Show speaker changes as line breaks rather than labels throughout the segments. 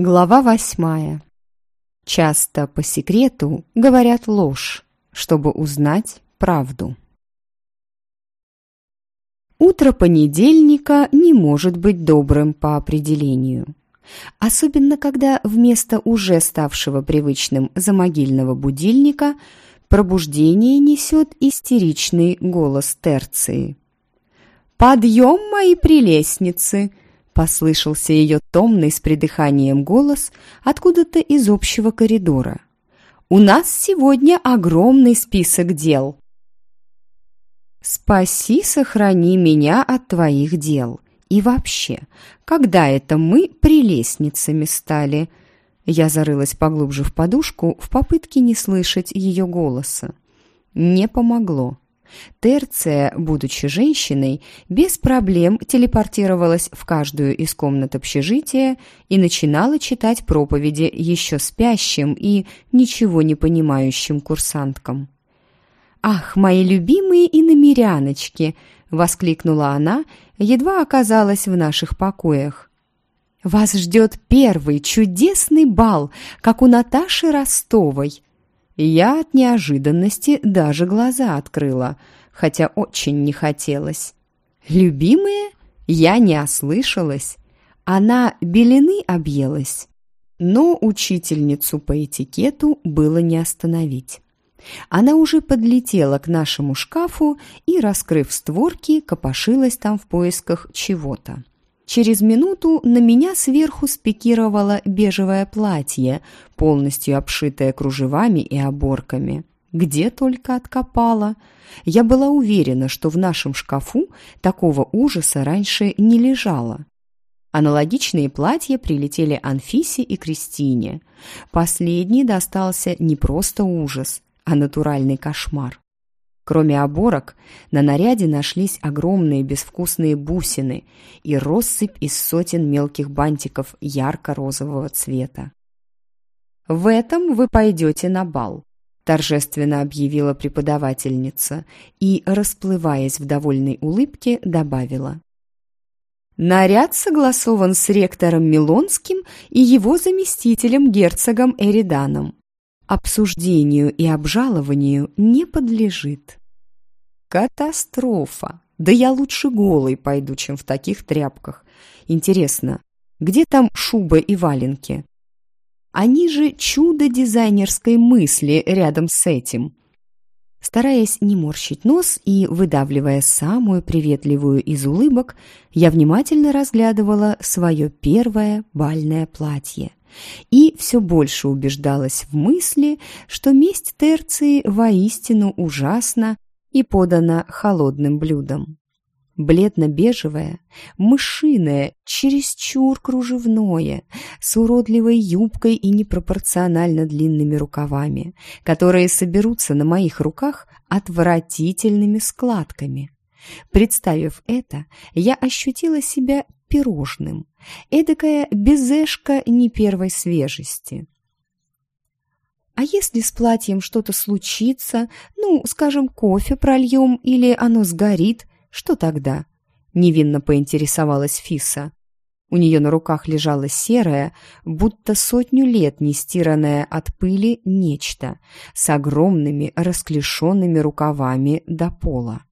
Глава восьмая. Часто по секрету говорят ложь, чтобы узнать правду. Утро понедельника не может быть добрым по определению. Особенно, когда вместо уже ставшего привычным замогильного будильника пробуждение несет истеричный голос терции. «Подъем, мои прелестницы!» Послышался ее томный с придыханием голос откуда-то из общего коридора. «У нас сегодня огромный список дел». «Спаси, сохрани меня от твоих дел. И вообще, когда это мы прелестницами стали?» Я зарылась поглубже в подушку в попытке не слышать ее голоса. Не помогло. Терция, будучи женщиной, без проблем телепортировалась в каждую из комнат общежития и начинала читать проповеди еще спящим и ничего не понимающим курсанткам. «Ах, мои любимые иномеряночки!» — воскликнула она, едва оказалась в наших покоях. «Вас ждет первый чудесный бал, как у Наташи Ростовой!» Я от неожиданности даже глаза открыла, хотя очень не хотелось. «Любимые?» Я не ослышалась. Она белины объелась. Но учительницу по этикету было не остановить. Она уже подлетела к нашему шкафу и, раскрыв створки, копошилась там в поисках чего-то. Через минуту на меня сверху спикировало бежевое платье, полностью обшитое кружевами и оборками. Где только откопала. Я была уверена, что в нашем шкафу такого ужаса раньше не лежало. Аналогичные платья прилетели Анфисе и Кристине. Последний достался не просто ужас, а натуральный кошмар. Кроме оборок, на наряде нашлись огромные безвкусные бусины и россыпь из сотен мелких бантиков ярко-розового цвета. «В этом вы пойдете на бал», – торжественно объявила преподавательница и, расплываясь в довольной улыбке, добавила. Наряд согласован с ректором Милонским и его заместителем герцогом Эриданом обсуждению и обжалованию не подлежит. Катастрофа! Да я лучше голой пойду, чем в таких тряпках. Интересно, где там шуба и валенки? Они же чудо дизайнерской мысли рядом с этим. Стараясь не морщить нос и выдавливая самую приветливую из улыбок, я внимательно разглядывала свое первое бальное платье и все больше убеждалась в мысли, что месть Терции воистину ужасна и подана холодным блюдом. Бледно-бежевое, мышиное, чересчур кружевное, с уродливой юбкой и непропорционально длинными рукавами, которые соберутся на моих руках отвратительными складками. Представив это, я ощутила себя пирожным, эдакая безешка не первой свежести. А если с платьем что-то случится, ну, скажем, кофе прольем или оно сгорит, что тогда? Невинно поинтересовалась Фиса. У нее на руках лежало серое, будто сотню лет не стиранное от пыли нечто с огромными расклешенными рукавами до пола.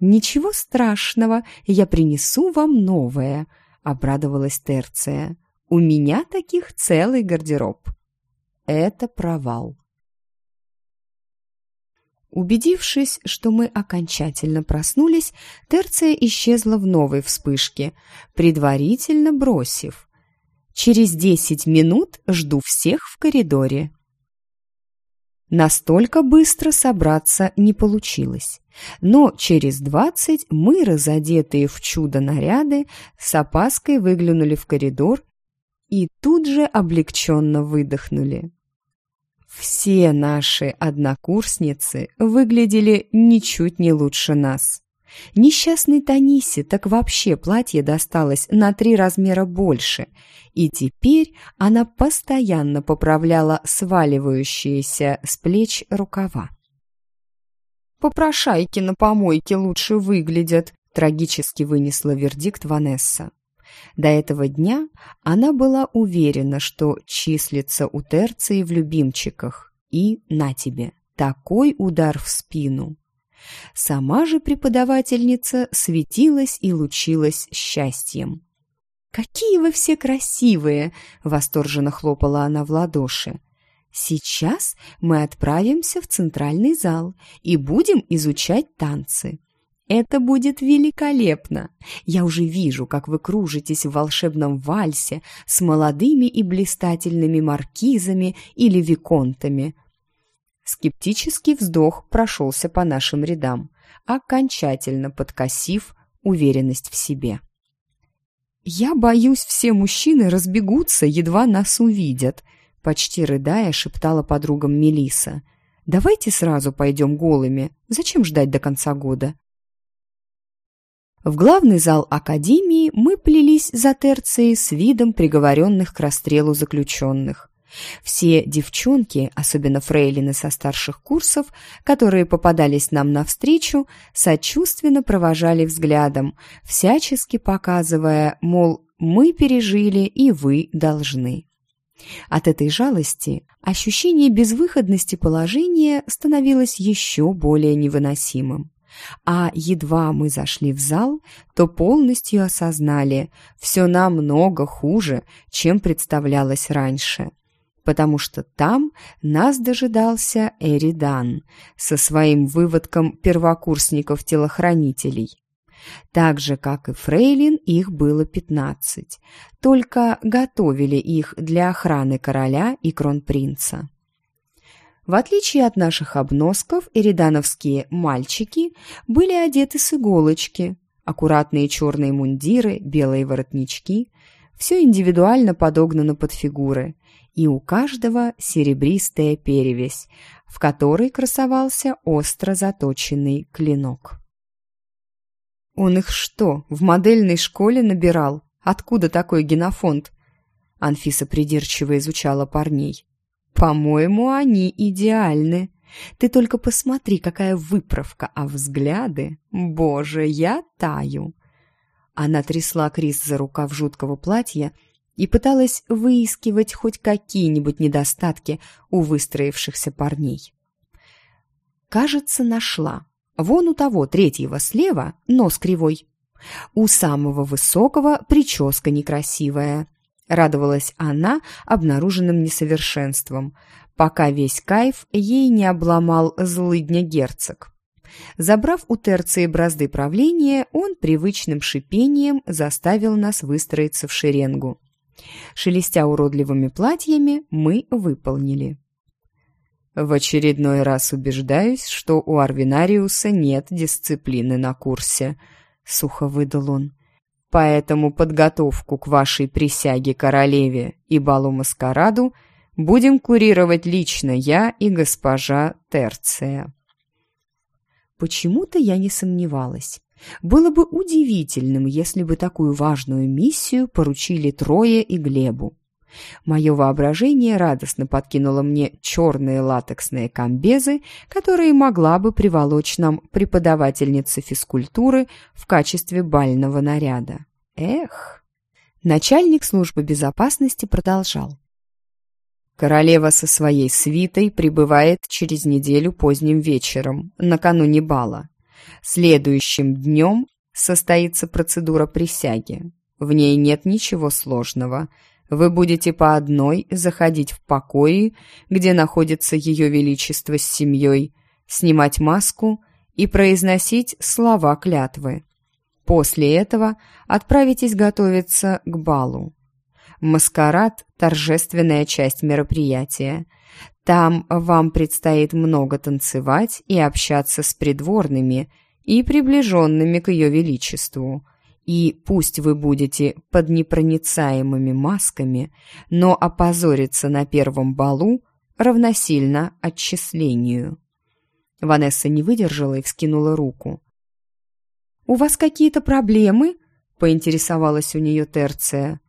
«Ничего страшного, я принесу вам новое», — обрадовалась Терция. «У меня таких целый гардероб». Это провал. Убедившись, что мы окончательно проснулись, Терция исчезла в новой вспышке, предварительно бросив. «Через десять минут жду всех в коридоре». Настолько быстро собраться не получилось. Но через двадцать мы, разодетые в чудо-наряды, с опаской выглянули в коридор и тут же облегченно выдохнули. Все наши однокурсницы выглядели ничуть не лучше нас. Несчастной Танисе так вообще платье досталось на три размера больше, и теперь она постоянно поправляла сваливающиеся с плеч рукава. «Попрошайки на помойке лучше выглядят», — трагически вынесла вердикт Ванесса. До этого дня она была уверена, что числится у Терции в любимчиках. И на тебе, такой удар в спину. Сама же преподавательница светилась и лучилась счастьем. «Какие вы все красивые!» — восторженно хлопала она в ладоши. «Сейчас мы отправимся в центральный зал и будем изучать танцы. Это будет великолепно! Я уже вижу, как вы кружитесь в волшебном вальсе с молодыми и блистательными маркизами или виконтами». Скептический вздох прошелся по нашим рядам, окончательно подкосив уверенность в себе. «Я боюсь, все мужчины разбегутся, едва нас увидят», почти рыдая, шептала подругам Мелиса. «Давайте сразу пойдем голыми. Зачем ждать до конца года?» В главный зал академии мы плелись за терцией с видом приговоренных к расстрелу заключенных. Все девчонки, особенно фрейлины со старших курсов, которые попадались нам навстречу, сочувственно провожали взглядом, всячески показывая, мол, мы пережили и вы должны. От этой жалости ощущение безвыходности положения становилось еще более невыносимым. А едва мы зашли в зал, то полностью осознали, все намного хуже, чем представлялось раньше. Потому что там нас дожидался Эридан со своим выводком первокурсников-телохранителей. Так же, как и Фрейлин, их было пятнадцать. Только готовили их для охраны короля и кронпринца. В отличие от наших обносков, эридановские «мальчики» были одеты с иголочки. Аккуратные черные мундиры, белые воротнички. Все индивидуально подогнано под фигуры. И у каждого серебристая перевесь, в которой красовался остро заточенный клинок. «Он их что, в модельной школе набирал? Откуда такой генофонд?» Анфиса придирчиво изучала парней. По-моему, они идеальны. Ты только посмотри, какая выправка, а взгляды... Боже, я таю!» Она трясла Крис за рукав жуткого платья и пыталась выискивать хоть какие-нибудь недостатки у выстроившихся парней. Кажется, нашла. Вон у того третьего слева нос кривой. У самого высокого прическа некрасивая. Радовалась она обнаруженным несовершенством, пока весь кайф ей не обломал злыдня герцог. Забрав у Терции бразды правления, он привычным шипением заставил нас выстроиться в шеренгу. Шелестя уродливыми платьями, мы выполнили. В очередной раз убеждаюсь, что у Арвинариуса нет дисциплины на курсе, сухо выдал он. Поэтому подготовку к вашей присяге королеве и балу-маскараду будем курировать лично я и госпожа Терция. Почему-то я не сомневалась. Было бы удивительным, если бы такую важную миссию поручили Трое и Глебу. Мое воображение радостно подкинуло мне черные латексные комбезы, которые могла бы приволочь нам преподавательница физкультуры в качестве бального наряда. Эх! Начальник службы безопасности продолжал. Королева со своей свитой прибывает через неделю поздним вечером, накануне бала. Следующим днем состоится процедура присяги. В ней нет ничего сложного – вы будете по одной заходить в покои, где находится Ее Величество с семьей, снимать маску и произносить слова клятвы. После этого отправитесь готовиться к балу. Маскарад – торжественная часть мероприятия. Там вам предстоит много танцевать и общаться с придворными и приближенными к Ее Величеству – и пусть вы будете под непроницаемыми масками, но опозориться на первом балу равносильно отчислению. Ванесса не выдержала и вскинула руку. «У вас какие-то проблемы?» — поинтересовалась у нее Терция.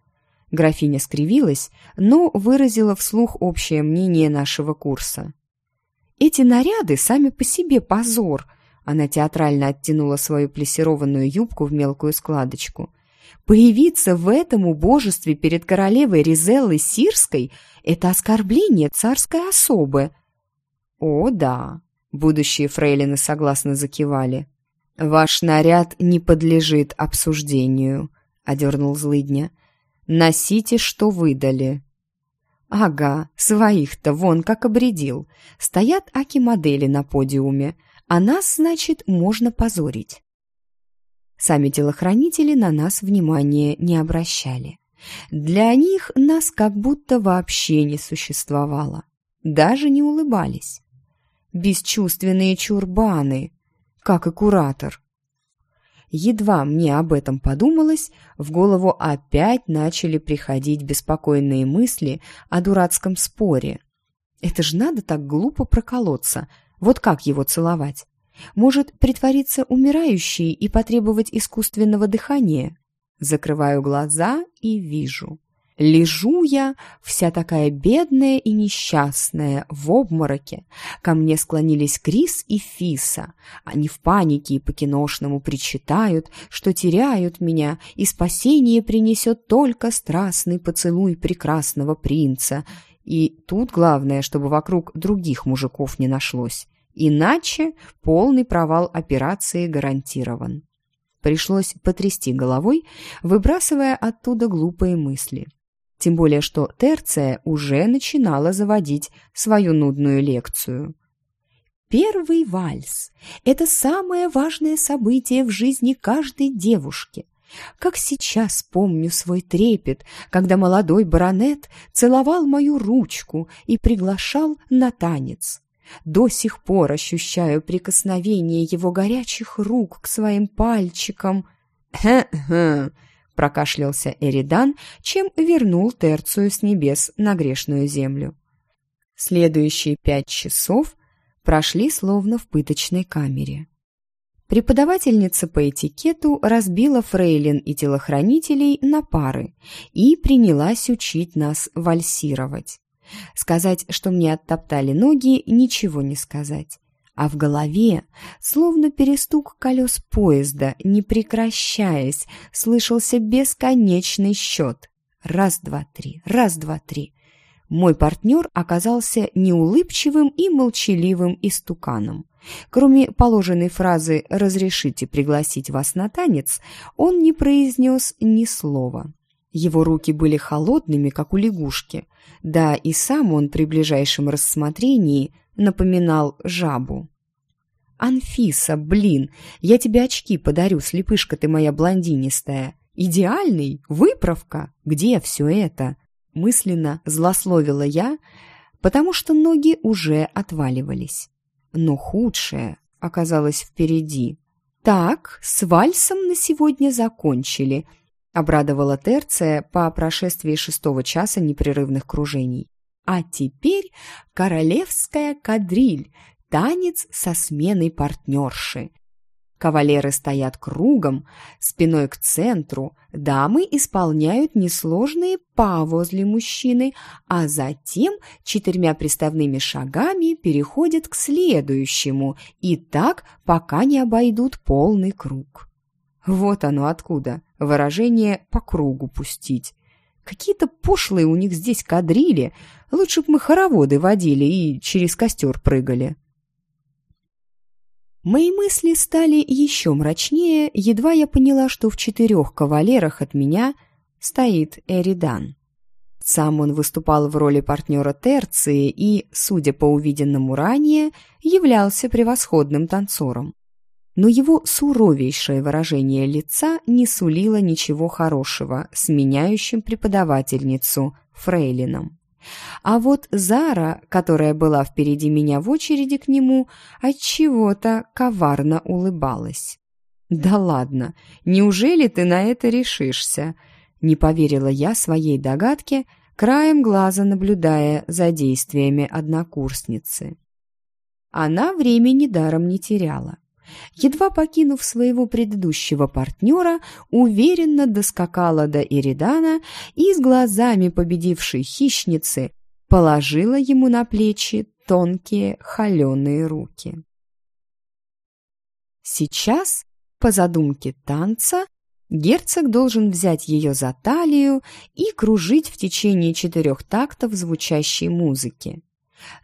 Графиня скривилась, но выразила вслух общее мнение нашего курса. «Эти наряды сами по себе позор», она театрально оттянула свою плессированную юбку в мелкую складочку. Появиться в этом убожестве перед королевой Ризеллой Сирской – это оскорбление царской особы. О, да, будущие фрейлины согласно закивали. Ваш наряд не подлежит обсуждению, одернул злыдня. Носите, что выдали. Ага, своих-то вон как обредил. Стоят аки-модели на подиуме, а нас, значит, можно позорить. Сами телохранители на нас внимания не обращали. Для них нас как будто вообще не существовало. Даже не улыбались. Бесчувственные чурбаны, как и куратор. Едва мне об этом подумалось, в голову опять начали приходить беспокойные мысли о дурацком споре. Это ж надо так глупо проколоться, вот как его целовать? Может, притвориться умирающей и потребовать искусственного дыхания? Закрываю глаза и вижу. Лежу я, вся такая бедная и несчастная, в обмороке. Ко мне склонились Крис и Фиса. Они в панике и по-киношному причитают, что теряют меня, и спасение принесет только страстный поцелуй прекрасного принца. И тут главное, чтобы вокруг других мужиков не нашлось. Иначе полный провал операции гарантирован. Пришлось потрясти головой, выбрасывая оттуда глупые мысли. Тем более, что Терция уже начинала заводить свою нудную лекцию. Первый вальс – это самое важное событие в жизни каждой девушки. Как сейчас помню свой трепет, когда молодой баронет целовал мою ручку и приглашал на танец. До сих пор ощущаю прикосновение его горячих рук к своим пальчикам. «Хе-хе!» — прокашлялся Эридан, чем вернул Терцию с небес на грешную землю. Следующие пять часов прошли словно в пыточной камере. Преподавательница по этикету разбила фрейлин и телохранителей на пары и принялась учить нас вальсировать. Сказать, что мне оттоптали ноги, ничего не сказать. А в голове, словно перестук колес поезда, не прекращаясь, слышался бесконечный счет. Раз, два, три, раз, два, три. Мой партнер оказался неулыбчивым и молчаливым истуканом. Кроме положенной фразы «разрешите пригласить вас на танец», он не произнес ни слова. Его руки были холодными, как у лягушки, да и сам он при ближайшем рассмотрении напоминал жабу. «Анфиса, блин, я тебе очки подарю, слепышка ты моя блондинистая. Идеальный? Выправка? Где все это?» Мысленно злословила я, потому что ноги уже отваливались. Но худшее оказалось впереди. «Так, с вальсом на сегодня закончили», Обрадовала Терция по прошествии шестого часа непрерывных кружений. А теперь королевская кадриль, танец со сменой партнерши. Кавалеры стоят кругом, спиной к центру, дамы исполняют несложные па возле мужчины, а затем четырьмя приставными шагами переходят к следующему, и так, пока не обойдут полный круг. Вот оно откуда, выражение «по кругу пустить». Какие-то пошлые у них здесь кадрили, лучше бы мы хороводы водили и через костер прыгали. Мои мысли стали еще мрачнее, едва я поняла, что в четырех кавалерах от меня стоит Эридан. Сам он выступал в роли партнера Терции и, судя по увиденному ранее, являлся превосходным танцором но его суровейшее выражение лица не сулило ничего хорошего, сменяющим преподавательницу Фрейлином. А вот Зара, которая была впереди меня в очереди к нему, от чего-то коварно улыбалась. «Да ладно, неужели ты на это решишься?» Не поверила я своей догадке, краем глаза наблюдая за действиями однокурсницы. Она времени даром не теряла едва покинув своего предыдущего партнера, уверенно доскакала до Иридана и с глазами победившей хищницы положила ему на плечи тонкие холеные руки. Сейчас, по задумке танца, Герцог должен взять ее за талию и кружить в течение четырех тактов звучащей музыки.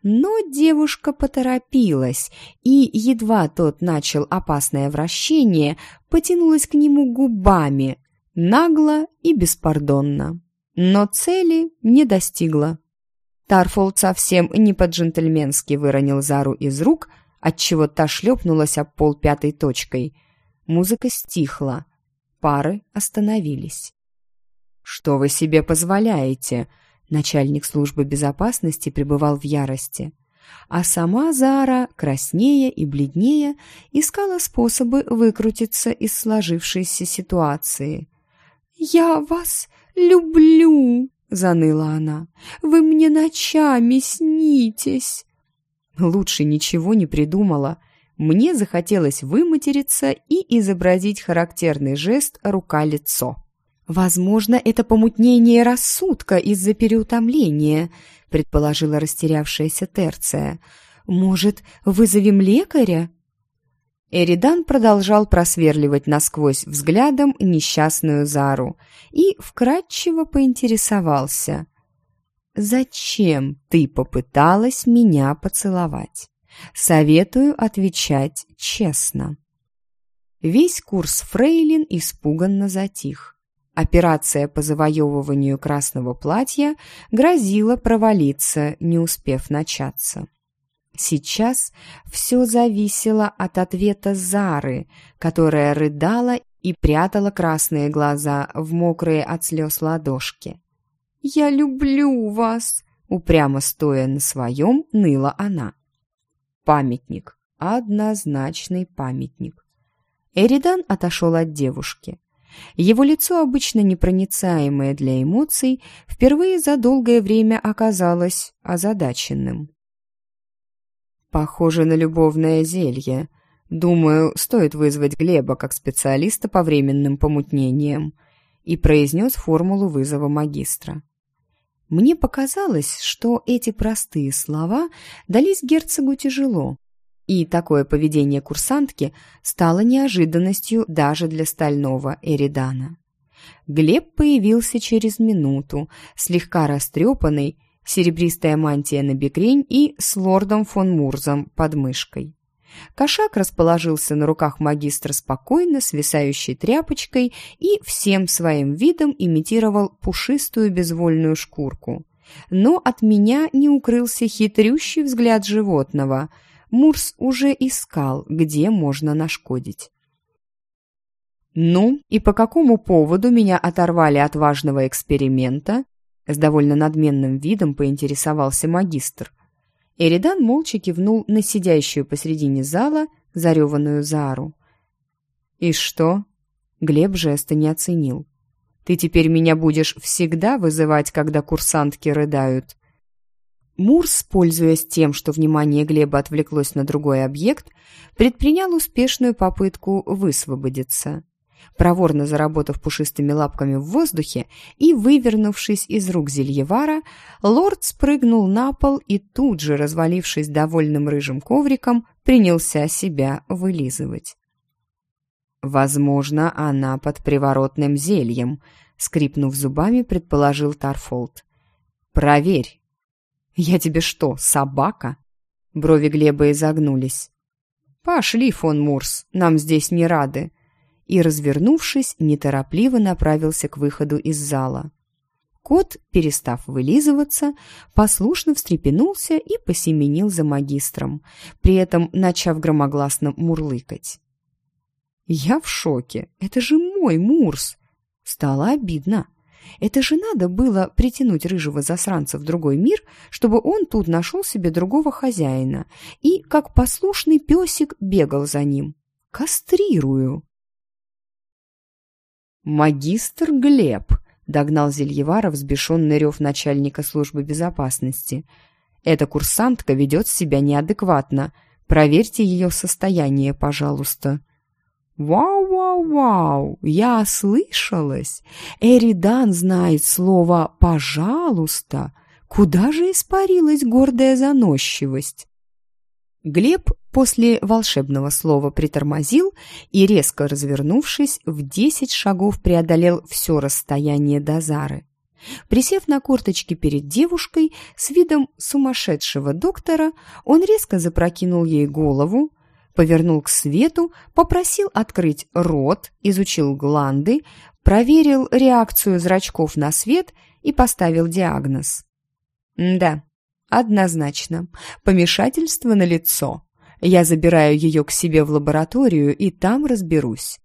Но девушка поторопилась, и едва тот начал опасное вращение, потянулась к нему губами, нагло и беспардонно. Но цели не достигла. Тарфолд совсем не по-джентльменски выронил Зару из рук, отчего та шлепнулась об пол пятой точкой. Музыка стихла. Пары остановились. «Что вы себе позволяете?» Начальник службы безопасности пребывал в ярости. А сама Зара, краснее и бледнее, искала способы выкрутиться из сложившейся ситуации. «Я вас люблю!» — заныла она. «Вы мне ночами снитесь!» Лучше ничего не придумала. Мне захотелось выматериться и изобразить характерный жест «рука-лицо». «Возможно, это помутнение рассудка из-за переутомления», предположила растерявшаяся Терция. «Может, вызовем лекаря?» Эридан продолжал просверливать насквозь взглядом несчастную Зару и вкратчиво поинтересовался. «Зачем ты попыталась меня поцеловать? Советую отвечать честно». Весь курс Фрейлин испуганно затих. Операция по завоевыванию красного платья грозила провалиться, не успев начаться. Сейчас все зависело от ответа Зары, которая рыдала и прятала красные глаза в мокрые от слез ладошки. «Я люблю вас!» — упрямо стоя на своем, ныла она. Памятник. Однозначный памятник. Эридан отошел от девушки. Его лицо, обычно непроницаемое для эмоций, впервые за долгое время оказалось озадаченным. «Похоже на любовное зелье. Думаю, стоит вызвать Глеба как специалиста по временным помутнениям», и произнес формулу вызова магистра. Мне показалось, что эти простые слова дались герцогу тяжело, и такое поведение курсантки стало неожиданностью даже для стального Эридана. Глеб появился через минуту, слегка растрепанный, серебристая мантия на бекрень и с лордом фон Мурзом под мышкой. Кошак расположился на руках магистра спокойно, свисающей тряпочкой, и всем своим видом имитировал пушистую безвольную шкурку. Но от меня не укрылся хитрющий взгляд животного — Мурс уже искал, где можно нашкодить. «Ну, и по какому поводу меня оторвали от важного эксперимента?» С довольно надменным видом поинтересовался магистр. Эридан молча кивнул на сидящую посредине зала зареванную Зару. «И что?» Глеб жеста не оценил. «Ты теперь меня будешь всегда вызывать, когда курсантки рыдают?» Мурс, пользуясь тем, что внимание Глеба отвлеклось на другой объект, предпринял успешную попытку высвободиться. Проворно заработав пушистыми лапками в воздухе и вывернувшись из рук Зельевара, лорд спрыгнул на пол и тут же, развалившись довольным рыжим ковриком, принялся себя вылизывать. «Возможно, она под приворотным зельем», — скрипнув зубами, предположил Тарфолд. «Проверь». «Я тебе что, собака?» Брови Глеба изогнулись. «Пошли, фон Мурс, нам здесь не рады». И, развернувшись, неторопливо направился к выходу из зала. Кот, перестав вылизываться, послушно встрепенулся и посеменил за магистром, при этом начав громогласно мурлыкать. «Я в шоке! Это же мой Мурс!» Стало обидно. Это же надо было притянуть рыжего засранца в другой мир, чтобы он тут нашел себе другого хозяина и, как послушный песик, бегал за ним. Кастрирую. «Магистр Глеб», — догнал Зельевара взбешенный рев начальника службы безопасности. «Эта курсантка ведет себя неадекватно. Проверьте ее состояние, пожалуйста». «Вау-вау-вау! Я ослышалась! Эридан знает слово «пожалуйста». Куда же испарилась гордая заносчивость?» Глеб После волшебного слова притормозил и, резко развернувшись, в десять шагов преодолел все расстояние до Зары. Присев на корточки перед девушкой с видом сумасшедшего доктора, он резко запрокинул ей голову, повернул к свету, попросил открыть рот, изучил гланды, проверил реакцию зрачков на свет и поставил диагноз. «Да, однозначно, помешательство на лицо. Я забираю ее к себе в лабораторию и там разберусь».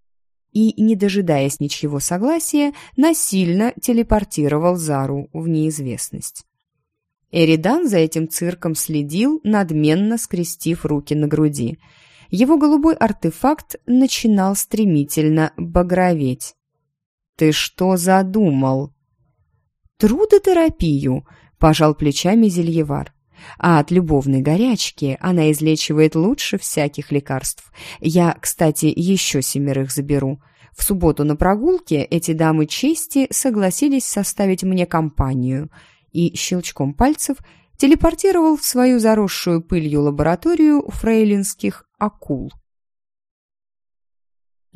И, не дожидаясь ничего согласия, насильно телепортировал Зару в неизвестность. Эридан за этим цирком следил, надменно скрестив руки на груди – его голубой артефакт начинал стремительно багроветь. «Ты что задумал?» «Трудотерапию», – пожал плечами Зельевар. «А от любовной горячки она излечивает лучше всяких лекарств. Я, кстати, еще семерых заберу. В субботу на прогулке эти дамы чести согласились составить мне компанию» и щелчком пальцев телепортировал в свою заросшую пылью лабораторию фрейлинских акул.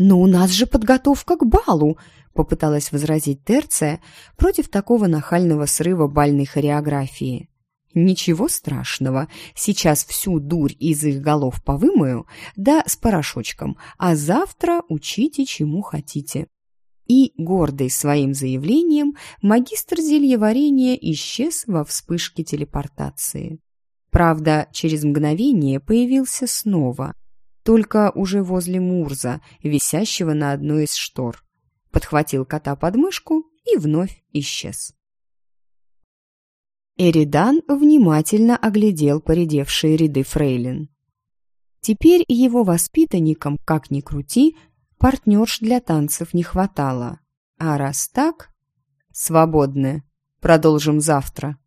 «Но у нас же подготовка к балу!» — попыталась возразить Терция против такого нахального срыва бальной хореографии. «Ничего страшного, сейчас всю дурь из их голов повымою, да с порошочком, а завтра учите чему хотите». И, гордый своим заявлением, магистр зельеварения исчез во вспышке телепортации. Правда, через мгновение появился снова, только уже возле Мурза, висящего на одной из штор. Подхватил кота под мышку и вновь исчез. Эридан внимательно оглядел поредевшие ряды фрейлин. Теперь его воспитанникам, как ни крути, партнерш для танцев не хватало. А раз так... Свободны. Продолжим завтра.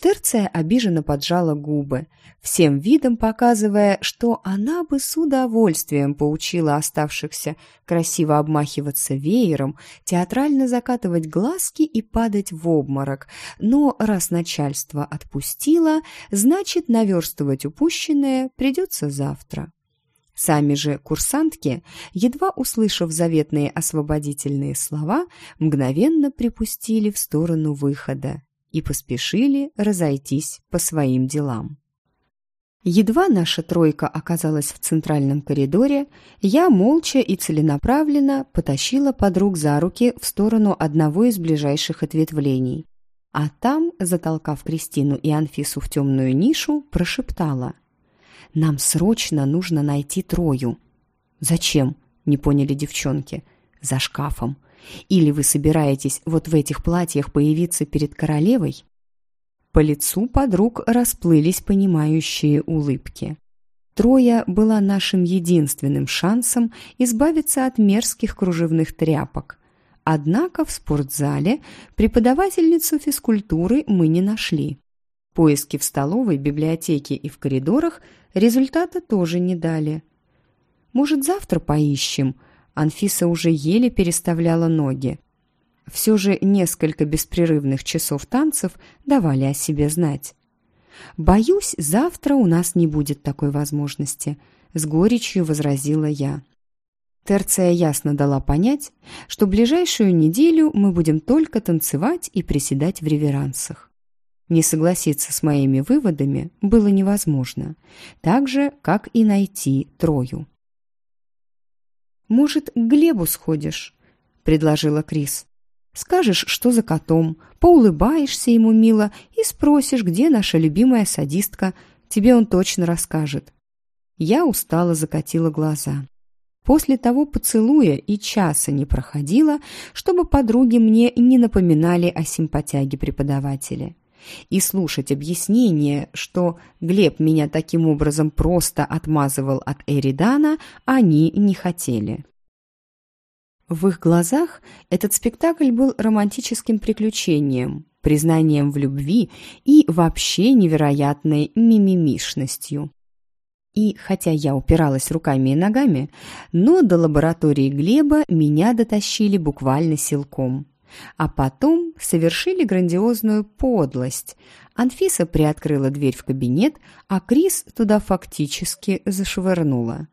Терция обиженно поджала губы, всем видом показывая, что она бы с удовольствием поучила оставшихся красиво обмахиваться веером, театрально закатывать глазки и падать в обморок, но раз начальство отпустило, значит, наверстывать упущенное придется завтра. Сами же курсантки, едва услышав заветные освободительные слова, мгновенно припустили в сторону выхода и поспешили разойтись по своим делам. Едва наша тройка оказалась в центральном коридоре, я молча и целенаправленно потащила подруг за руки в сторону одного из ближайших ответвлений. А там, затолкав Кристину и Анфису в темную нишу, прошептала. «Нам срочно нужно найти Трою». «Зачем?» – не поняли девчонки. «За шкафом. Или вы собираетесь вот в этих платьях появиться перед королевой?» По лицу подруг расплылись понимающие улыбки. Троя была нашим единственным шансом избавиться от мерзких кружевных тряпок. Однако в спортзале преподавательницу физкультуры мы не нашли. Поиски в столовой, библиотеке и в коридорах результата тоже не дали. «Может, завтра поищем?» Анфиса уже еле переставляла ноги. Все же несколько беспрерывных часов танцев давали о себе знать. «Боюсь, завтра у нас не будет такой возможности», — с горечью возразила я. Терция ясно дала понять, что ближайшую неделю мы будем только танцевать и приседать в реверансах. Не согласиться с моими выводами было невозможно, так же, как и найти Трою. «Может, к Глебу сходишь?» — предложила Крис. «Скажешь, что за котом, поулыбаешься ему мило и спросишь, где наша любимая садистка. Тебе он точно расскажет». Я устало закатила глаза. После того поцелуя и часа не проходило, чтобы подруги мне не напоминали о симпатяге преподавателя. И слушать объяснение, что Глеб меня таким образом просто отмазывал от Эридана, они не хотели. В их глазах этот спектакль был романтическим приключением, признанием в любви и вообще невероятной мимимишностью. И хотя я упиралась руками и ногами, но до лаборатории Глеба меня дотащили буквально силком. А потом совершили грандиозную подлость. Анфиса приоткрыла дверь в кабинет, а Крис туда фактически зашвырнула.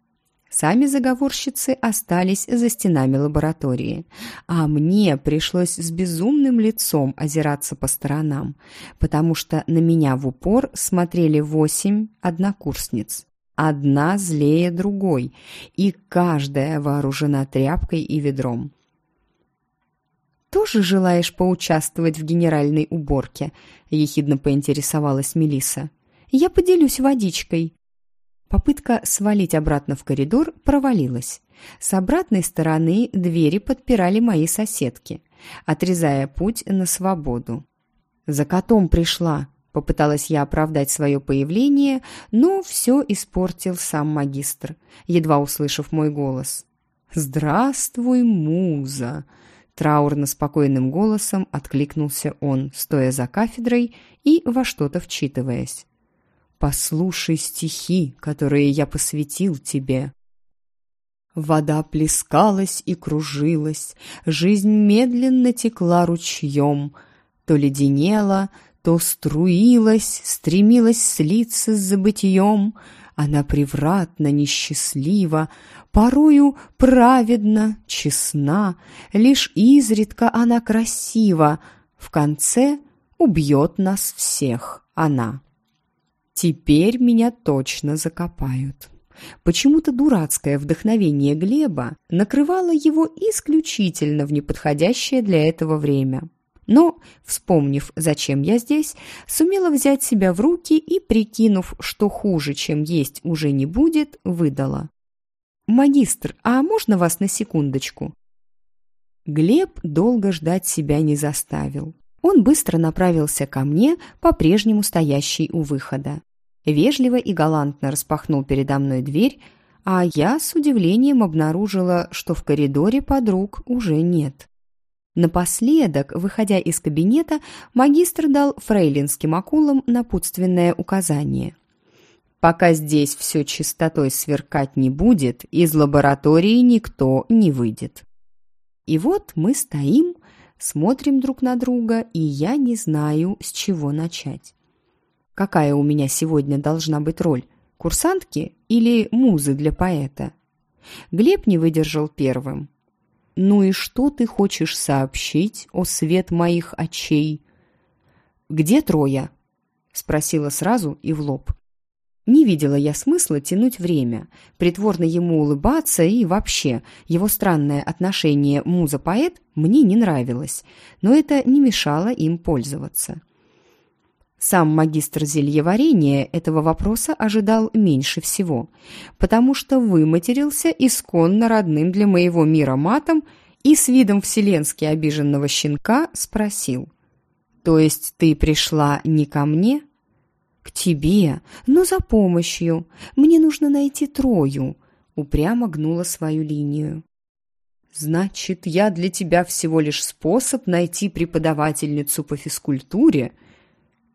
Сами заговорщицы остались за стенами лаборатории, а мне пришлось с безумным лицом озираться по сторонам, потому что на меня в упор смотрели восемь однокурсниц. Одна злее другой, и каждая вооружена тряпкой и ведром. «Тоже желаешь поучаствовать в генеральной уборке?» – ехидно поинтересовалась Мелиса. «Я поделюсь водичкой». Попытка свалить обратно в коридор провалилась. С обратной стороны двери подпирали мои соседки, отрезая путь на свободу. «За котом пришла», — попыталась я оправдать свое появление, но все испортил сам магистр, едва услышав мой голос. «Здравствуй, муза!» Траурно спокойным голосом откликнулся он, стоя за кафедрой и во что-то вчитываясь. Послушай стихи, которые я посвятил тебе. Вода плескалась и кружилась, жизнь медленно текла ручьем, то леденела, то струилась, стремилась слиться с забытием. Она превратно, несчастлива, порою праведна, честна, лишь изредка она красива, в конце убьет нас всех она. Теперь меня точно закопают. Почему-то дурацкое вдохновение Глеба накрывало его исключительно в неподходящее для этого время. Но, вспомнив, зачем я здесь, сумела взять себя в руки и, прикинув, что хуже, чем есть, уже не будет, выдала. «Магистр, а можно вас на секундочку?» Глеб долго ждать себя не заставил. Он быстро направился ко мне, по-прежнему стоящий у выхода вежливо и галантно распахнул передо мной дверь, а я с удивлением обнаружила, что в коридоре подруг уже нет. Напоследок, выходя из кабинета, магистр дал фрейлинским акулам напутственное указание. «Пока здесь все чистотой сверкать не будет, из лаборатории никто не выйдет». И вот мы стоим, смотрим друг на друга, и я не знаю, с чего начать. Какая у меня сегодня должна быть роль? Курсантки или музы для поэта? Глеб не выдержал первым. «Ну и что ты хочешь сообщить, о свет моих очей?» «Где Троя?» — спросила сразу и в лоб. Не видела я смысла тянуть время, притворно ему улыбаться и вообще, его странное отношение муза-поэт мне не нравилось, но это не мешало им пользоваться. Сам магистр зельеварения этого вопроса ожидал меньше всего, потому что выматерился исконно родным для моего мира матом и с видом вселенски обиженного щенка спросил. «То есть ты пришла не ко мне?» «К тебе, но за помощью. Мне нужно найти Трою», — упрямо гнула свою линию. «Значит, я для тебя всего лишь способ найти преподавательницу по физкультуре?»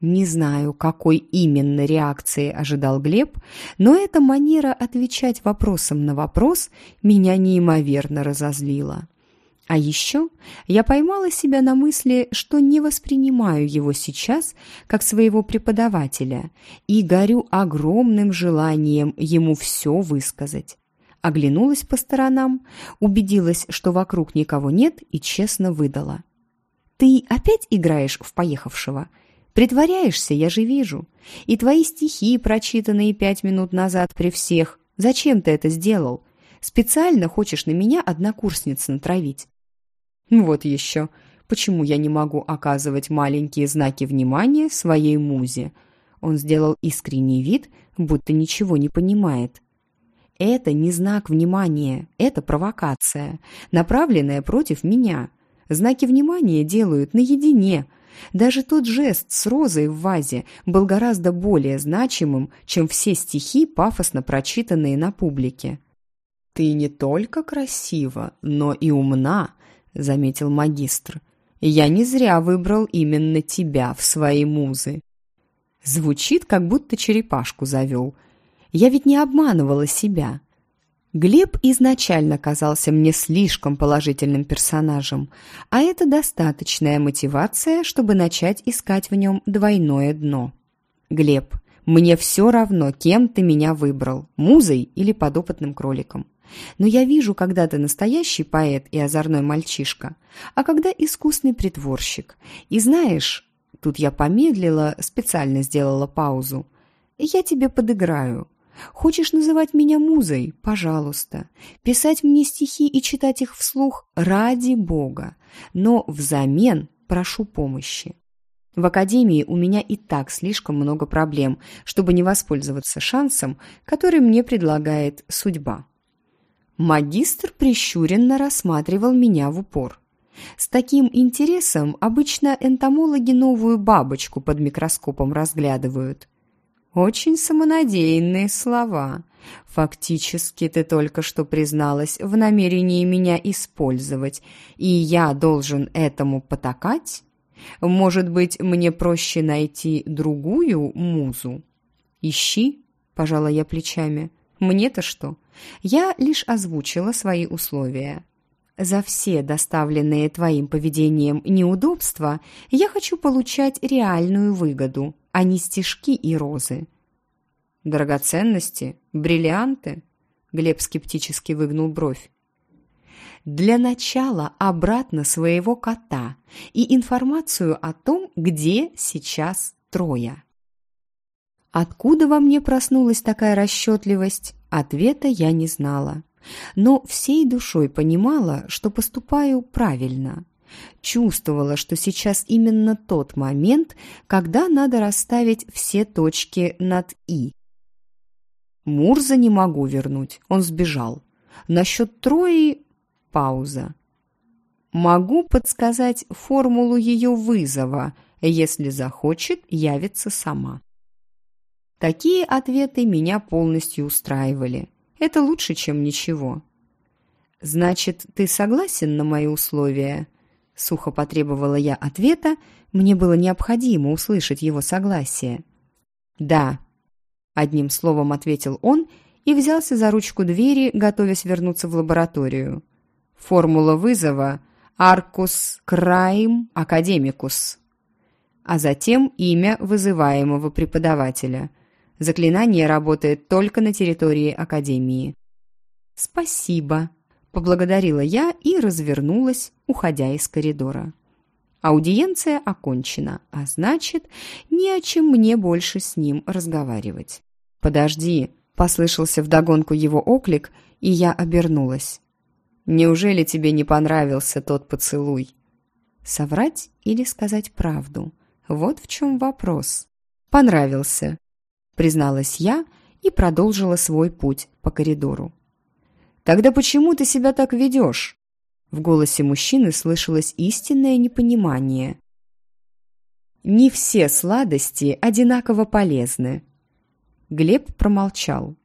Не знаю, какой именно реакции ожидал Глеб, но эта манера отвечать вопросом на вопрос меня неимоверно разозлила. А еще я поймала себя на мысли, что не воспринимаю его сейчас как своего преподавателя и горю огромным желанием ему все высказать. Оглянулась по сторонам, убедилась, что вокруг никого нет и честно выдала. «Ты опять играешь в поехавшего?» Притворяешься, я же вижу. И твои стихи, прочитанные пять минут назад при всех. Зачем ты это сделал? Специально хочешь на меня однокурсниц натравить? Вот еще. Почему я не могу оказывать маленькие знаки внимания своей музе? Он сделал искренний вид, будто ничего не понимает. Это не знак внимания, это провокация, направленная против меня. Знаки внимания делают наедине – даже тот жест с розой в вазе был гораздо более значимым, чем все стихи, пафосно прочитанные на публике. «Ты не только красива, но и умна», — заметил магистр. «Я не зря выбрал именно тебя в свои музы». Звучит, как будто черепашку завел. Я ведь не обманывала себя. Глеб изначально казался мне слишком положительным персонажем, а это достаточная мотивация, чтобы начать искать в нем двойное дно. Глеб, мне все равно, кем ты меня выбрал, музой или подопытным кроликом. Но я вижу, когда ты настоящий поэт и озорной мальчишка, а когда искусный притворщик. И знаешь, тут я помедлила, специально сделала паузу. Я тебе подыграю. Хочешь называть меня музой? Пожалуйста. Писать мне стихи и читать их вслух? Ради Бога. Но взамен прошу помощи. В академии у меня и так слишком много проблем, чтобы не воспользоваться шансом, который мне предлагает судьба. Магистр прищуренно рассматривал меня в упор. С таким интересом обычно энтомологи новую бабочку под микроскопом разглядывают. Очень самонадеянные слова. Фактически ты только что призналась в намерении меня использовать, и я должен этому потакать? Может быть, мне проще найти другую музу? Ищи, пожала я плечами. Мне-то что? Я лишь озвучила свои условия. За все доставленные твоим поведением неудобства я хочу получать реальную выгоду, а не стежки и розы. Драгоценности? Бриллианты? Глеб скептически выгнул бровь. Для начала обратно своего кота и информацию о том, где сейчас Троя. Откуда во мне проснулась такая расчетливость, ответа я не знала. Но всей душой понимала, что поступаю правильно – Чувствовала, что сейчас именно тот момент, когда надо расставить все точки над «и». Мурза не могу вернуть, он сбежал. Насчет Трои – пауза. Могу подсказать формулу ее вызова, если захочет, явится сама. Такие ответы меня полностью устраивали. Это лучше, чем ничего. «Значит, ты согласен на мои условия?» Сухо потребовала я ответа, мне было необходимо услышать его согласие. «Да», — одним словом ответил он и взялся за ручку двери, готовясь вернуться в лабораторию. «Формула вызова Аркус Краим Академикус». А затем имя вызываемого преподавателя. Заклинание работает только на территории Академии. «Спасибо», Поблагодарила я и развернулась, уходя из коридора. Аудиенция окончена, а значит, не о чем мне больше с ним разговаривать. «Подожди!» – послышался вдогонку его оклик, и я обернулась. «Неужели тебе не понравился тот поцелуй?» Соврать или сказать правду? Вот в чем вопрос. «Понравился», – призналась я и продолжила свой путь по коридору. «Тогда почему ты себя так ведешь?» В голосе мужчины слышалось истинное непонимание. «Не все сладости одинаково полезны». Глеб промолчал.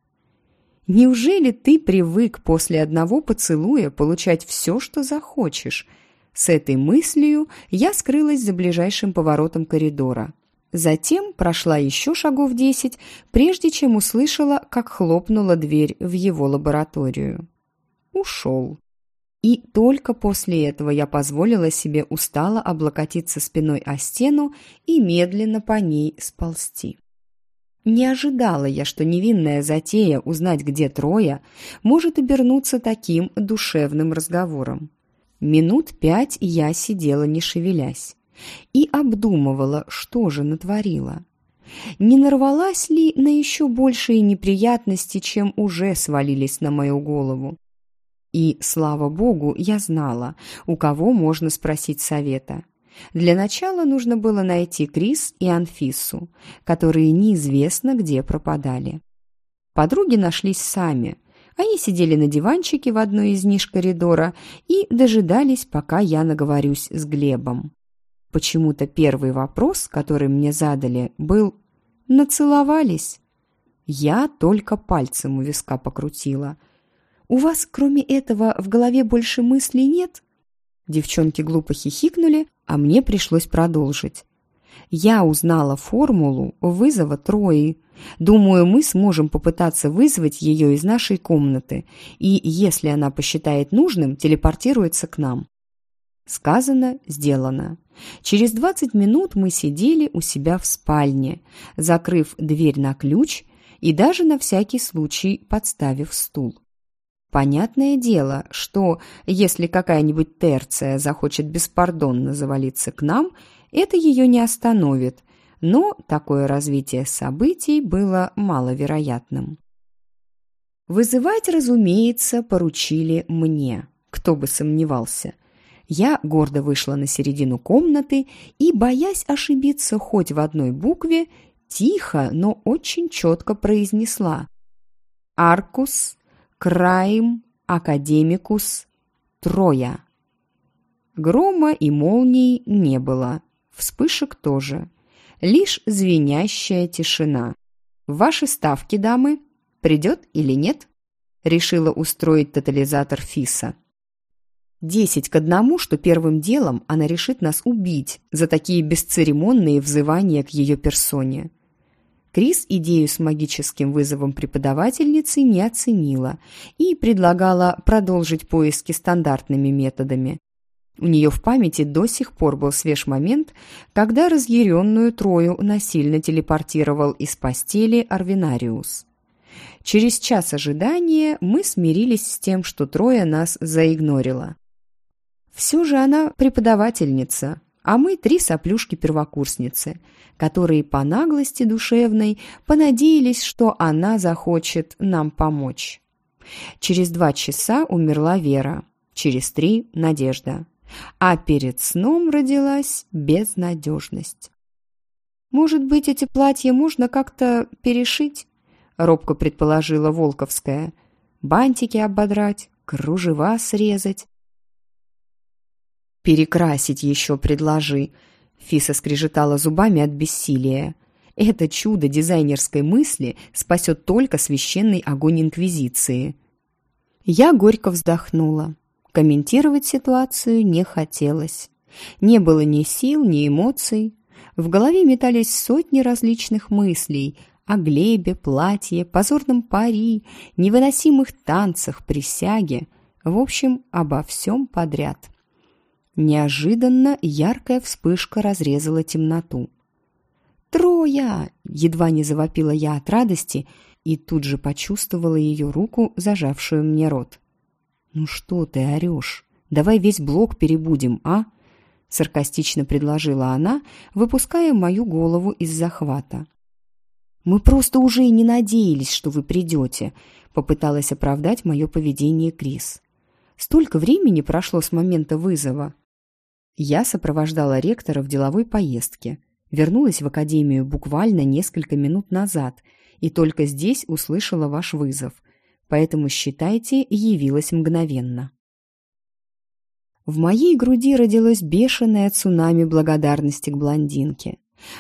«Неужели ты привык после одного поцелуя получать все, что захочешь?» С этой мыслью я скрылась за ближайшим поворотом коридора. Затем прошла еще шагов десять, прежде чем услышала, как хлопнула дверь в его лабораторию. Ушел. И только после этого я позволила себе устало облокотиться спиной о стену и медленно по ней сползти. Не ожидала я, что невинная затея узнать, где Троя, может обернуться таким душевным разговором. Минут пять я сидела, не шевелясь и обдумывала, что же натворила. Не нарвалась ли на еще большие неприятности, чем уже свалились на мою голову? И, слава богу, я знала, у кого можно спросить совета. Для начала нужно было найти Крис и Анфису, которые неизвестно где пропадали. Подруги нашлись сами. Они сидели на диванчике в одной из ниш коридора и дожидались, пока я наговорюсь с Глебом. Почему-то первый вопрос, который мне задали, был «Нацеловались?» Я только пальцем у виска покрутила. «У вас, кроме этого, в голове больше мыслей нет?» Девчонки глупо хихикнули, а мне пришлось продолжить. Я узнала формулу вызова Трои. Думаю, мы сможем попытаться вызвать ее из нашей комнаты, и, если она посчитает нужным, телепортируется к нам». Сказано, сделано. Через 20 минут мы сидели у себя в спальне, закрыв дверь на ключ и даже на всякий случай подставив стул. Понятное дело, что если какая-нибудь терция захочет беспардонно завалиться к нам, это ее не остановит, но такое развитие событий было маловероятным. Вызывать, разумеется, поручили мне, кто бы сомневался. Я гордо вышла на середину комнаты и, боясь ошибиться хоть в одной букве, тихо, но очень четко произнесла «Аркус, Краим, Академикус, Троя». Грома и молний не было, вспышек тоже лишь звенящая тишина. «Ваши ставки, дамы, придет или нет?» Решила устроить тотализатор Фиса. Десять к одному, что первым делом она решит нас убить за такие бесцеремонные взывания к ее персоне. Крис идею с магическим вызовом преподавательницы не оценила и предлагала продолжить поиски стандартными методами. У нее в памяти до сих пор был свеж момент, когда разъяренную Трою насильно телепортировал из постели Арвинариус. Через час ожидания мы смирились с тем, что Троя нас заигнорила. Все же она преподавательница, а мы три соплюшки-первокурсницы, которые по наглости душевной понадеялись, что она захочет нам помочь. Через два часа умерла Вера, через три – Надежда а перед сном родилась безнадежность. «Может быть, эти платья можно как-то перешить?» — робко предположила Волковская. «Бантики ободрать, кружева срезать». «Перекрасить еще предложи», — Фиса скрежетала зубами от бессилия. «Это чудо дизайнерской мысли спасет только священный огонь Инквизиции». Я горько вздохнула. Комментировать ситуацию не хотелось. Не было ни сил, ни эмоций. В голове метались сотни различных мыслей о Глебе, платье, позорном пари, невыносимых танцах, присяге. В общем, обо всем подряд. Неожиданно яркая вспышка разрезала темноту. «Троя!» — едва не завопила я от радости и тут же почувствовала ее руку, зажавшую мне рот. «Ну что ты орешь? Давай весь блок перебудем, а?» Саркастично предложила она, выпуская мою голову из захвата. «Мы просто уже и не надеялись, что вы придете», попыталась оправдать мое поведение Крис. «Столько времени прошло с момента вызова». Я сопровождала ректора в деловой поездке. Вернулась в академию буквально несколько минут назад и только здесь услышала ваш вызов – поэтому, считайте, явилась мгновенно. В моей груди родилось бешеное цунами благодарности к блондинке.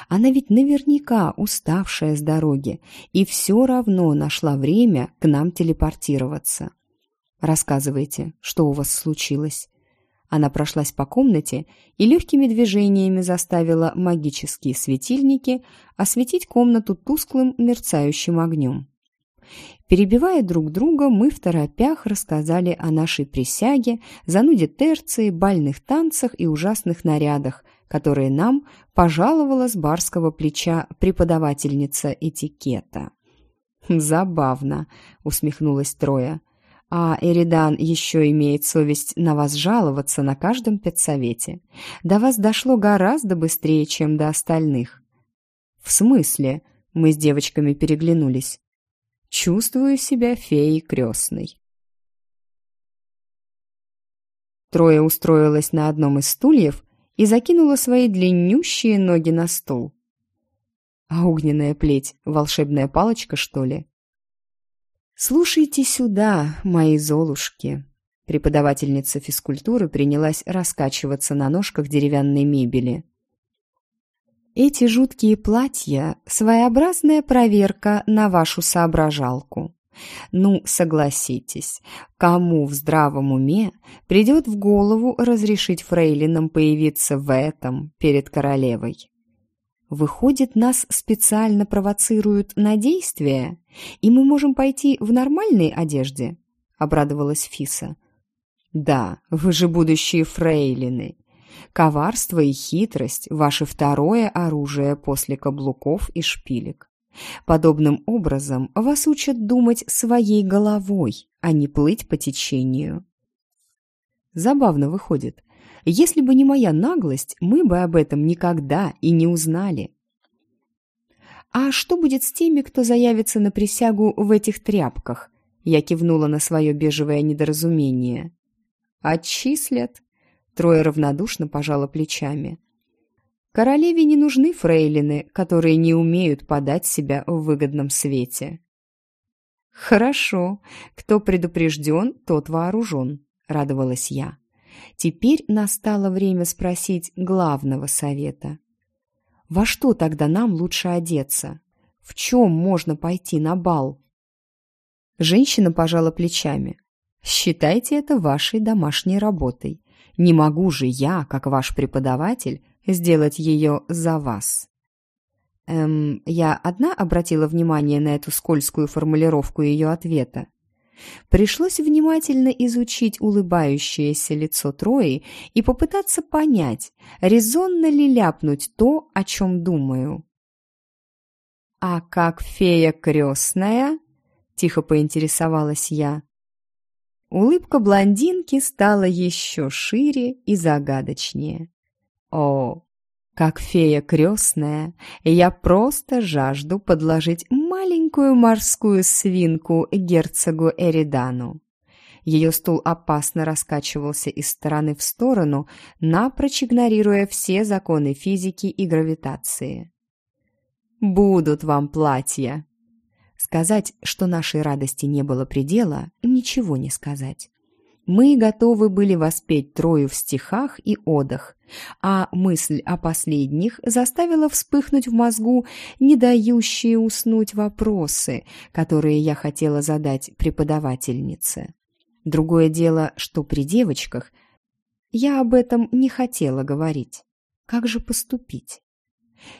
Она ведь наверняка уставшая с дороги и все равно нашла время к нам телепортироваться. Рассказывайте, что у вас случилось. Она прошлась по комнате и легкими движениями заставила магические светильники осветить комнату тусклым мерцающим огнем. Перебивая друг друга, мы в торопях рассказали о нашей присяге, зануде терции, бальных танцах и ужасных нарядах, которые нам пожаловала с барского плеча преподавательница этикета. «Забавно», — усмехнулась Троя. «А Эридан еще имеет совесть на вас жаловаться на каждом педсовете. До вас дошло гораздо быстрее, чем до остальных». «В смысле?» — мы с девочками переглянулись. Чувствую себя феей крестной. Трое устроилась на одном из стульев и закинула свои длиннющие ноги на стул. А огненная плеть — волшебная палочка, что ли? «Слушайте сюда, мои золушки!» Преподавательница физкультуры принялась раскачиваться на ножках деревянной мебели. Эти жуткие платья – своеобразная проверка на вашу соображалку. Ну, согласитесь, кому в здравом уме придет в голову разрешить фрейлинам появиться в этом перед королевой? Выходит, нас специально провоцируют на действия, и мы можем пойти в нормальной одежде?» — обрадовалась Фиса. «Да, вы же будущие фрейлины. Коварство и хитрость – ваше второе оружие после каблуков и шпилек. Подобным образом вас учат думать своей головой, а не плыть по течению. Забавно выходит. Если бы не моя наглость, мы бы об этом никогда и не узнали. «А что будет с теми, кто заявится на присягу в этих тряпках?» Я кивнула на свое бежевое недоразумение. «Отчислят», Трое равнодушно пожало плечами. Королеве не нужны фрейлины, которые не умеют подать себя в выгодном свете. «Хорошо. Кто предупрежден, тот вооружен», — радовалась я. Теперь настало время спросить главного совета. «Во что тогда нам лучше одеться? В чем можно пойти на бал?» Женщина пожала плечами. «Считайте это вашей домашней работой. Не могу же я, как ваш преподаватель, сделать ее за вас. Эм, я одна обратила внимание на эту скользкую формулировку ее ответа. Пришлось внимательно изучить улыбающееся лицо Трои и попытаться понять, резонно ли ляпнуть то, о чем думаю. «А как фея крестная?» – тихо поинтересовалась я. Улыбка блондинки стала еще шире и загадочнее. О, как фея крестная, я просто жажду подложить маленькую морскую свинку герцогу Эридану. Ее стул опасно раскачивался из стороны в сторону, напрочь игнорируя все законы физики и гравитации. «Будут вам платья!» Сказать, что нашей радости не было предела, ничего не сказать. Мы готовы были воспеть Трою в стихах и одах, а мысль о последних заставила вспыхнуть в мозгу не дающие уснуть вопросы, которые я хотела задать преподавательнице. Другое дело, что при девочках я об этом не хотела говорить. Как же поступить?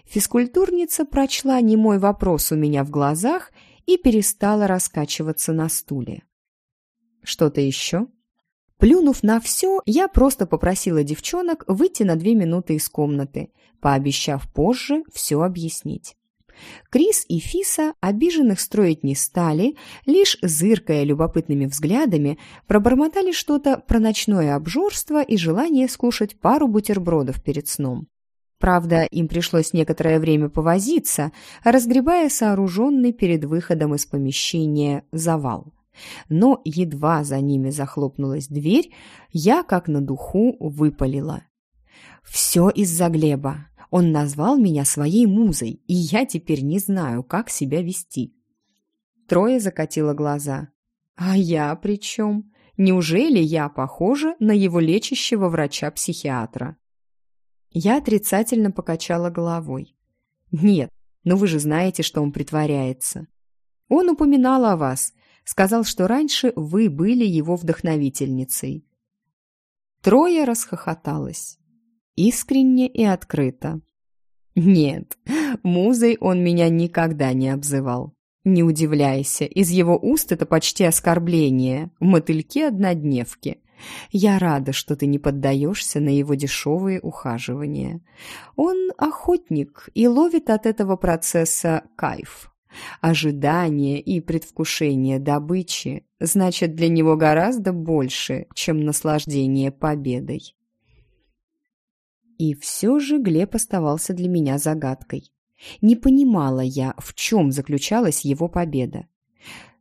Физкультурница прочла немой вопрос у меня в глазах и перестала раскачиваться на стуле. «Что-то еще?» Плюнув на все, я просто попросила девчонок выйти на две минуты из комнаты, пообещав позже все объяснить. Крис и Фиса обиженных строить не стали, лишь зыркая любопытными взглядами, пробормотали что-то про ночное обжорство и желание скушать пару бутербродов перед сном. Правда, им пришлось некоторое время повозиться, разгребая сооруженный перед выходом из помещения завал. Но едва за ними захлопнулась дверь, я, как на духу, выпалила. «Все из-за Глеба. Он назвал меня своей музой, и я теперь не знаю, как себя вести». Трое закатило глаза. «А я при чем? Неужели я похожа на его лечащего врача-психиатра?» Я отрицательно покачала головой. «Нет, но вы же знаете, что он притворяется. Он упоминал о вас, сказал, что раньше вы были его вдохновительницей». Трое расхохоталась. Искренне и открыто. «Нет, музой он меня никогда не обзывал. Не удивляйся, из его уст это почти оскорбление, мотыльки-однодневки. Я рада, что ты не поддаешься на его дешевые ухаживания. Он охотник и ловит от этого процесса кайф. Ожидание и предвкушение добычи значат для него гораздо больше, чем наслаждение победой. И все же Глеб оставался для меня загадкой. Не понимала я, в чем заключалась его победа.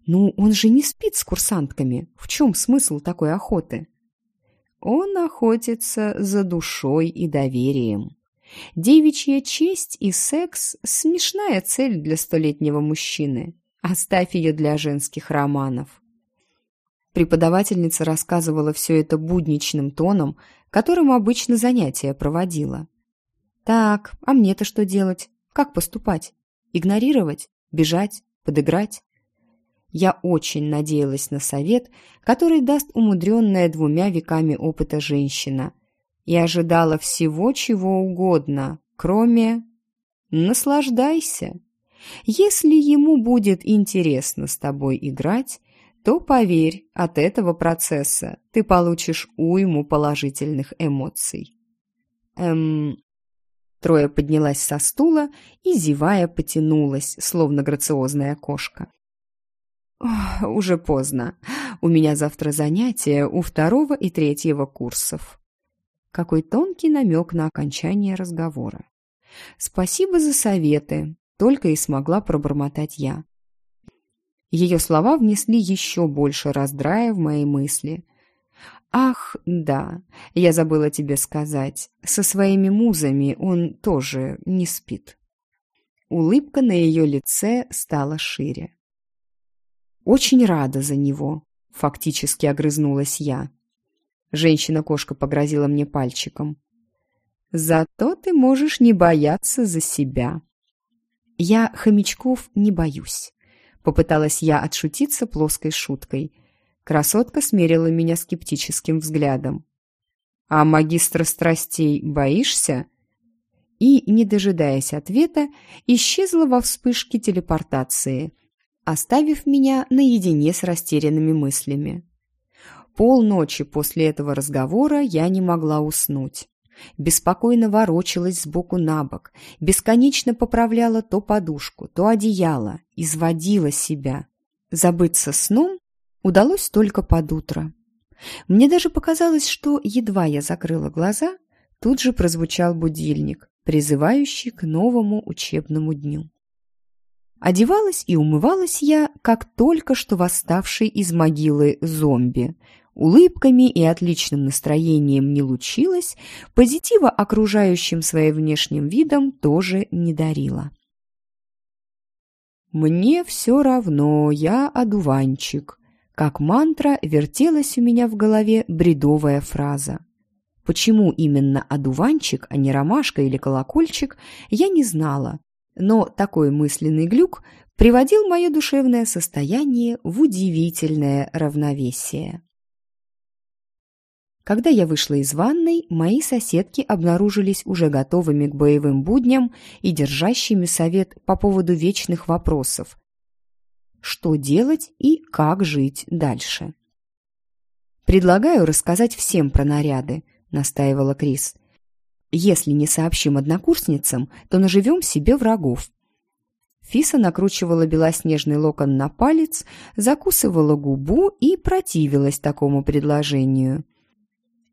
Ну, он же не спит с курсантками. В чем смысл такой охоты? Он охотится за душой и доверием. Девичья честь и секс – смешная цель для столетнего мужчины. Оставь ее для женских романов. Преподавательница рассказывала все это будничным тоном, которым обычно занятия проводила. «Так, а мне-то что делать? Как поступать? Игнорировать? Бежать? Подыграть?» Я очень надеялась на совет, который даст умудренная двумя веками опыта женщина, и ожидала всего чего угодно, кроме Наслаждайся. Если ему будет интересно с тобой играть, то, поверь, от этого процесса ты получишь уйму положительных эмоций. Эм... Троя поднялась со стула и, зевая, потянулась, словно грациозная кошка. «Уже поздно. У меня завтра занятия у второго и третьего курсов». Какой тонкий намек на окончание разговора. «Спасибо за советы», — только и смогла пробормотать я. Ее слова внесли еще больше раздрая в мои мысли. «Ах, да, я забыла тебе сказать, со своими музами он тоже не спит». Улыбка на ее лице стала шире. «Очень рада за него», — фактически огрызнулась я. Женщина-кошка погрозила мне пальчиком. «Зато ты можешь не бояться за себя». «Я хомячков не боюсь». Попыталась я отшутиться плоской шуткой. Красотка смерила меня скептическим взглядом. «А магистра страстей боишься?» И, не дожидаясь ответа, исчезла во вспышке телепортации, оставив меня наедине с растерянными мыслями. Полночи после этого разговора я не могла уснуть беспокойно ворочалась сбоку на бок, бесконечно поправляла то подушку, то одеяло, изводила себя. Забыться сном удалось только под утро. Мне даже показалось, что едва я закрыла глаза, тут же прозвучал будильник, призывающий к новому учебному дню. Одевалась и умывалась я, как только что восставший из могилы зомби, улыбками и отличным настроением не лучилась, позитива окружающим своим внешним видом тоже не дарила. «Мне все равно, я одуванчик», как мантра вертелась у меня в голове бредовая фраза. Почему именно одуванчик, а не ромашка или колокольчик, я не знала, но такой мысленный глюк приводил мое душевное состояние в удивительное равновесие. Когда я вышла из ванной, мои соседки обнаружились уже готовыми к боевым будням и держащими совет по поводу вечных вопросов. Что делать и как жить дальше? «Предлагаю рассказать всем про наряды», — настаивала Крис. «Если не сообщим однокурсницам, то наживем себе врагов». Фиса накручивала белоснежный локон на палец, закусывала губу и противилась такому предложению —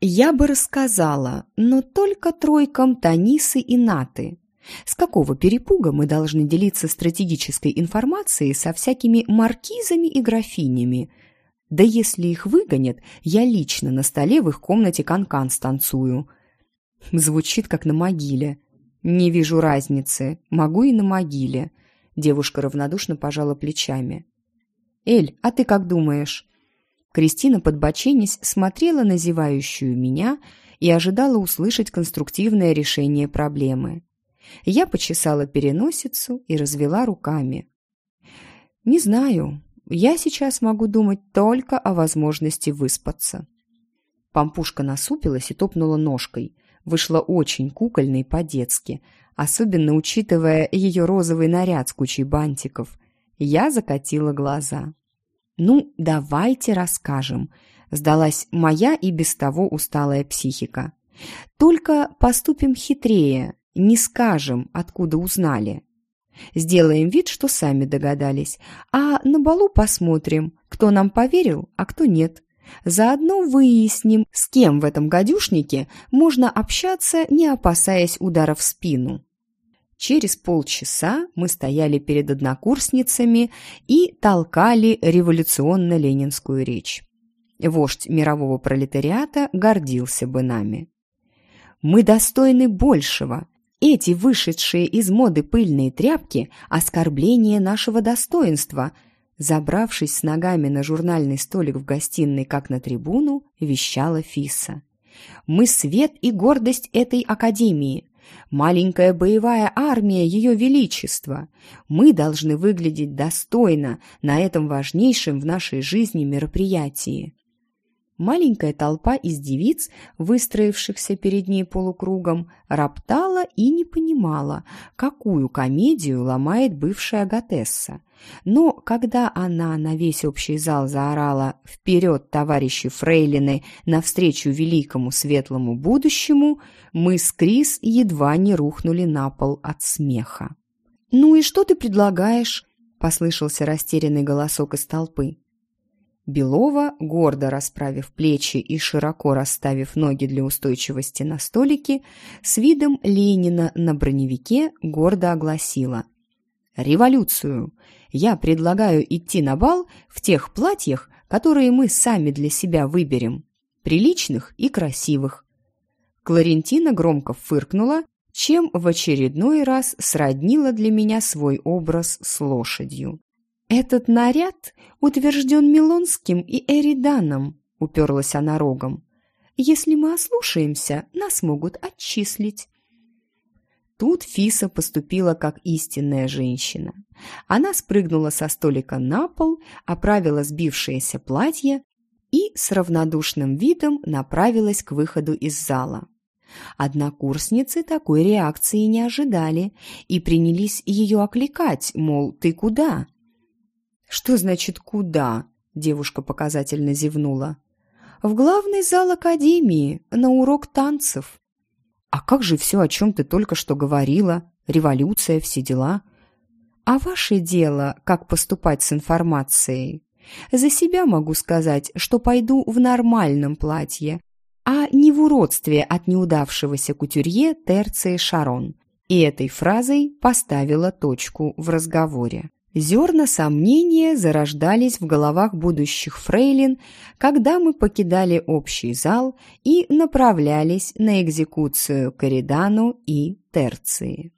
я бы рассказала, но только тройкам Танисы и Наты. С какого перепуга мы должны делиться стратегической информацией со всякими маркизами и графинями? Да если их выгонят, я лично на столе в их комнате канкан -кан станцую. Звучит как на могиле. Не вижу разницы, могу и на могиле. Девушка равнодушно пожала плечами. «Эль, а ты как думаешь?» Кристина, подбоченясь, смотрела на зевающую меня и ожидала услышать конструктивное решение проблемы. Я почесала переносицу и развела руками. «Не знаю. Я сейчас могу думать только о возможности выспаться». Пампушка насупилась и топнула ножкой. Вышла очень кукольной по-детски, особенно учитывая ее розовый наряд с кучей бантиков. Я закатила глаза. «Ну, давайте расскажем», — сдалась моя и без того усталая психика. «Только поступим хитрее, не скажем, откуда узнали. Сделаем вид, что сами догадались, а на балу посмотрим, кто нам поверил, а кто нет. Заодно выясним, с кем в этом гадюшнике можно общаться, не опасаясь удара в спину». Через полчаса мы стояли перед однокурсницами и толкали революционно-ленинскую речь. Вождь мирового пролетариата гордился бы нами. «Мы достойны большего. Эти вышедшие из моды пыльные тряпки – оскорбление нашего достоинства», Забравшись с ногами на журнальный столик в гостиной, как на трибуну, вещала Фиса. «Мы свет и гордость этой академии маленькая боевая армия Ее Величества. Мы должны выглядеть достойно на этом важнейшем в нашей жизни мероприятии. Маленькая толпа из девиц, выстроившихся перед ней полукругом, роптала и не понимала, какую комедию ломает бывшая Агатесса. Но когда она на весь общий зал заорала «Вперед, товарищи фрейлины, навстречу великому светлому будущему!», мы с Крис едва не рухнули на пол от смеха. «Ну и что ты предлагаешь?» – послышался растерянный голосок из толпы. Белова, гордо расправив плечи и широко расставив ноги для устойчивости на столике, с видом Ленина на броневике гордо огласила. «Революцию! Я предлагаю идти на бал в тех платьях, которые мы сами для себя выберем, приличных и красивых». Кларентина громко фыркнула, чем в очередной раз сроднила для меня свой образ с лошадью. «Этот наряд утвержден Милонским и Эриданом», — уперлась она рогом. «Если мы ослушаемся, нас могут отчислить». Тут Фиса поступила как истинная женщина. Она спрыгнула со столика на пол, оправила сбившееся платье и с равнодушным видом направилась к выходу из зала. Однокурсницы такой реакции не ожидали и принялись ее окликать, мол, ты куда? «Что значит «куда»?» – девушка показательно зевнула. «В главный зал академии, на урок танцев». «А как же все, о чем ты только что говорила? Революция, все дела?» «А ваше дело, как поступать с информацией?» «За себя могу сказать, что пойду в нормальном платье, а не в уродстве от неудавшегося кутюрье Терции Шарон». И этой фразой поставила точку в разговоре. Зерна сомнения зарождались в головах будущих фрейлин, когда мы покидали общий зал и направлялись на экзекуцию Коридану и Терции.